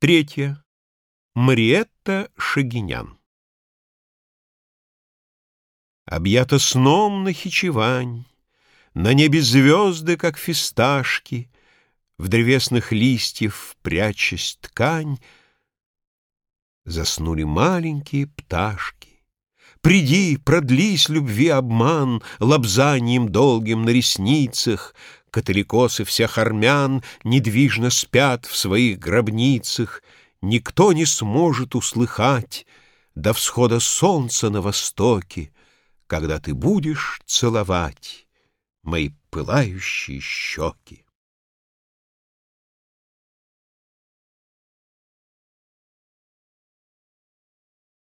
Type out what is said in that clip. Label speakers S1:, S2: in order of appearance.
S1: Третье. Мариетта Шагинян. Объята сном Нахичевань, На небе звезды, как фисташки, В древесных листьев прячась ткань, Заснули маленькие пташки. Приди, продлись любви обман Лобзанием долгим на ресницах, Католикосы всех армян Недвижно спят в своих гробницах, Никто не сможет услыхать До всхода солнца на востоке, Когда ты будешь целовать Мои пылающие щеки.